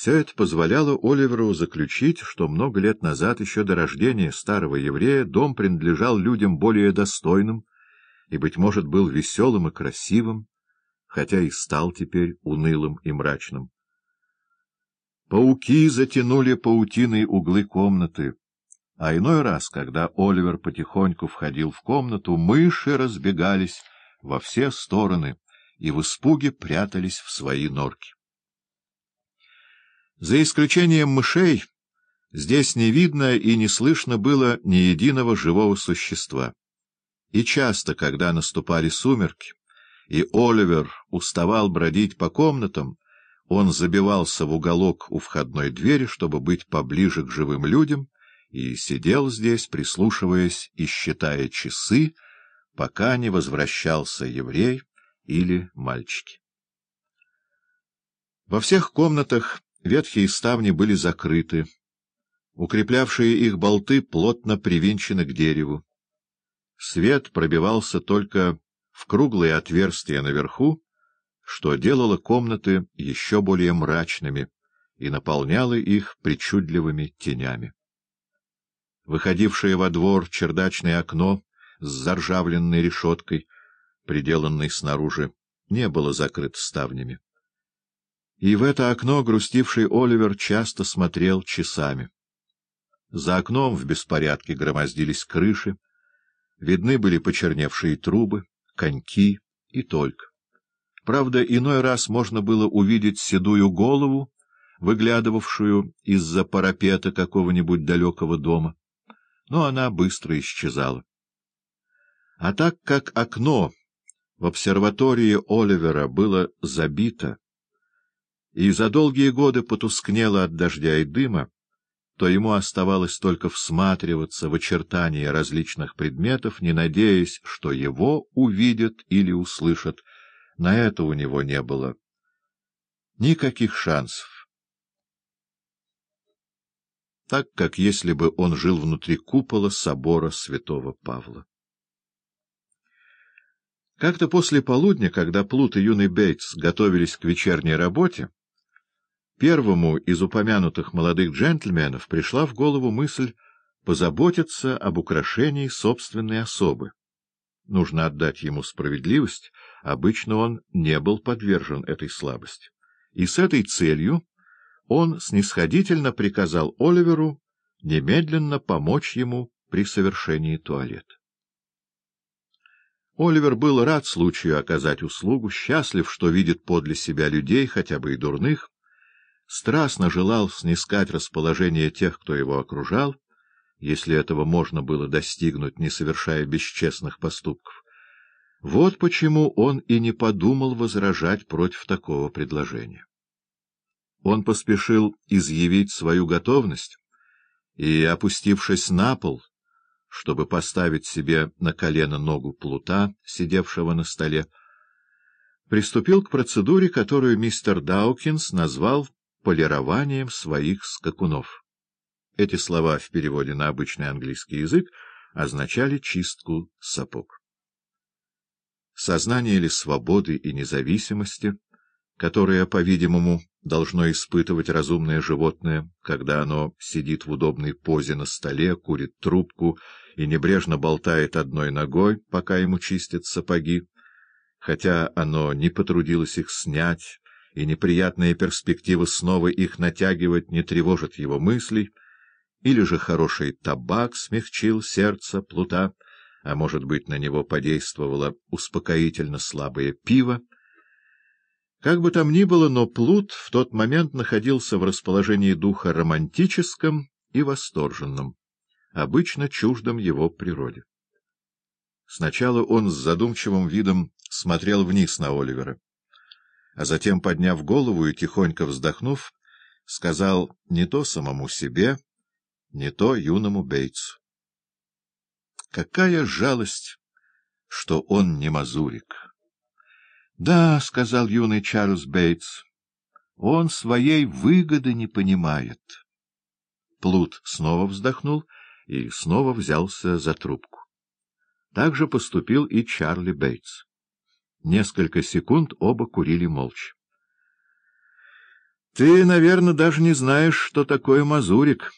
Все это позволяло Оливеру заключить, что много лет назад, еще до рождения старого еврея, дом принадлежал людям более достойным и, быть может, был веселым и красивым, хотя и стал теперь унылым и мрачным. Пауки затянули паутиной углы комнаты, а иной раз, когда Оливер потихоньку входил в комнату, мыши разбегались во все стороны и в испуге прятались в свои норки. За исключением мышей, здесь не видно и не слышно было ни единого живого существа. И часто, когда наступали сумерки, и Оливер уставал бродить по комнатам, он забивался в уголок у входной двери, чтобы быть поближе к живым людям, и сидел здесь, прислушиваясь и считая часы, пока не возвращался еврей или мальчики. Во всех комнатах Ветхие ставни были закрыты, укреплявшие их болты плотно привинчены к дереву. Свет пробивался только в круглые отверстия наверху, что делало комнаты еще более мрачными и наполняло их причудливыми тенями. Выходившее во двор чердачное окно с заржавленной решеткой, приделанной снаружи, не было закрыто ставнями и в это окно грустивший Оливер часто смотрел часами. За окном в беспорядке громоздились крыши, видны были почерневшие трубы, коньки и только. Правда, иной раз можно было увидеть седую голову, выглядывавшую из-за парапета какого-нибудь далекого дома, но она быстро исчезала. А так как окно в обсерватории Оливера было забито, и за долгие годы потускнело от дождя и дыма, то ему оставалось только всматриваться в очертания различных предметов, не надеясь, что его увидят или услышат. На это у него не было никаких шансов. Так, как если бы он жил внутри купола собора святого Павла. Как-то после полудня, когда Плут и юный Бейтс готовились к вечерней работе, Первому из упомянутых молодых джентльменов пришла в голову мысль позаботиться об украшении собственной особы. Нужно отдать ему справедливость, обычно он не был подвержен этой слабости. И с этой целью он снисходительно приказал Оливеру немедленно помочь ему при совершении туалета. Оливер был рад случаю оказать услугу, счастлив, что видит подле себя людей, хотя бы и дурных, страстно желал снискать расположение тех, кто его окружал, если этого можно было достигнуть, не совершая бесчестных поступков. Вот почему он и не подумал возражать против такого предложения. Он поспешил изъявить свою готовность и, опустившись на пол, чтобы поставить себе на колено ногу плута, сидевшего на столе, приступил к процедуре, которую мистер Даукинс назвал полированием своих скакунов. Эти слова в переводе на обычный английский язык означали чистку сапог. Сознание ли свободы и независимости, которое, по-видимому, должно испытывать разумное животное, когда оно сидит в удобной позе на столе, курит трубку и небрежно болтает одной ногой, пока ему чистят сапоги, хотя оно не потрудилось их снять, и неприятная перспектива снова их натягивать не тревожит его мыслей, или же хороший табак смягчил сердце плута, а, может быть, на него подействовало успокоительно слабое пиво. Как бы там ни было, но плут в тот момент находился в расположении духа романтическом и восторженном, обычно чуждом его природе. Сначала он с задумчивым видом смотрел вниз на Оливера а затем, подняв голову и тихонько вздохнув, сказал не то самому себе, не то юному Бейтсу. Какая жалость, что он не мазурик! — Да, — сказал юный Чарльз Бейтс, — он своей выгоды не понимает. Плут снова вздохнул и снова взялся за трубку. Так же поступил и Чарли Бейтс. Несколько секунд оба курили молча. Ты, наверное, даже не знаешь, что такое мазурик.